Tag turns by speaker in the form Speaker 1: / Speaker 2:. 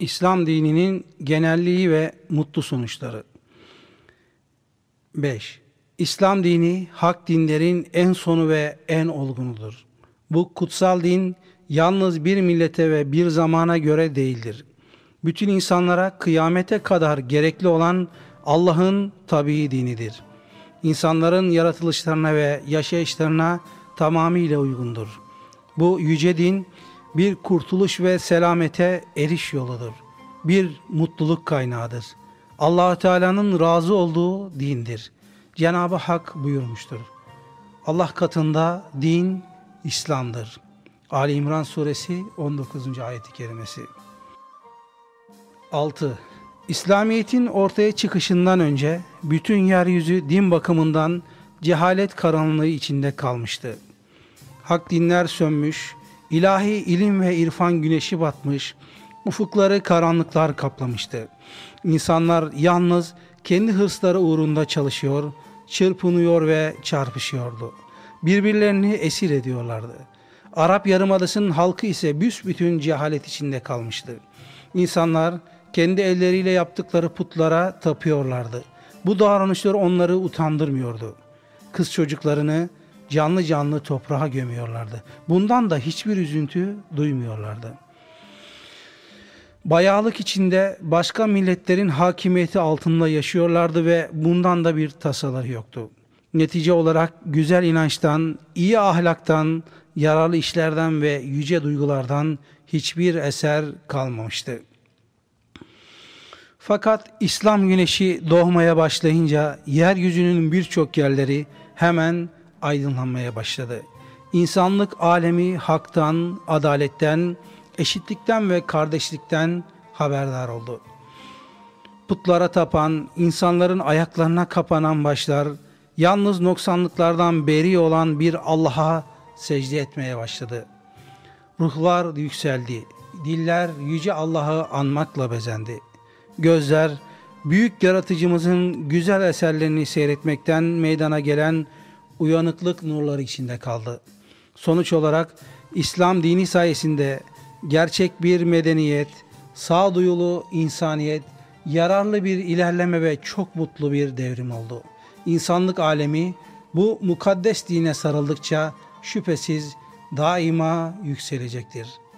Speaker 1: İslam dininin genelliği ve mutlu sonuçları. 5. İslam dini hak dinlerin en sonu ve en olgunudur. Bu kutsal din yalnız bir millete ve bir zamana göre değildir. Bütün insanlara kıyamete kadar gerekli olan Allah'ın tabii dinidir. İnsanların yaratılışlarına ve yaşayışlarına tamamıyla uygundur. Bu yüce din bir kurtuluş ve selamete eriş yoludur. Bir mutluluk kaynağıdır. allah Teala'nın razı olduğu dindir. Cenab-ı Hak buyurmuştur. Allah katında din İslam'dır. Ali İmran suresi 19. ayeti kerimesi. 6. İslamiyet'in ortaya çıkışından önce bütün yeryüzü din bakımından cehalet karanlığı içinde kalmıştı. Hak dinler sönmüş, ilahi ilim ve irfan güneşi batmış, ufukları karanlıklar kaplamıştı. İnsanlar yalnız kendi hırsları uğrunda çalışıyor, çırpınıyor ve çarpışıyordu. Birbirlerini esir ediyorlardı. Arap Yarımadası'nın halkı ise büsbütün cehalet içinde kalmıştı. İnsanlar kendi elleriyle yaptıkları putlara tapıyorlardı. Bu davranışlar onları utandırmıyordu. Kız çocuklarını canlı canlı toprağa gömüyorlardı. Bundan da hiçbir üzüntü duymuyorlardı. Bayağılık içinde başka milletlerin hakimiyeti altında yaşıyorlardı ve bundan da bir tasaları yoktu. Netice olarak güzel inançtan, iyi ahlaktan, yararlı işlerden ve yüce duygulardan hiçbir eser kalmamıştı. Fakat İslam güneşi doğmaya başlayınca yeryüzünün birçok yerleri hemen aydınlanmaya başladı. İnsanlık alemi haktan, adaletten, eşitlikten ve kardeşlikten haberdar oldu. Putlara tapan, insanların ayaklarına kapanan başlar, yalnız noksanlıklardan beri olan bir Allah'a secde etmeye başladı. Ruhlar yükseldi, diller yüce Allah'ı anmakla bezendi. Gözler, büyük yaratıcımızın güzel eserlerini seyretmekten meydana gelen uyanıklık nurları içinde kaldı. Sonuç olarak İslam dini sayesinde gerçek bir medeniyet, sağduyulu insaniyet, yararlı bir ilerleme ve çok mutlu bir devrim oldu. İnsanlık alemi bu mukaddes dine sarıldıkça şüphesiz daima yükselecektir.''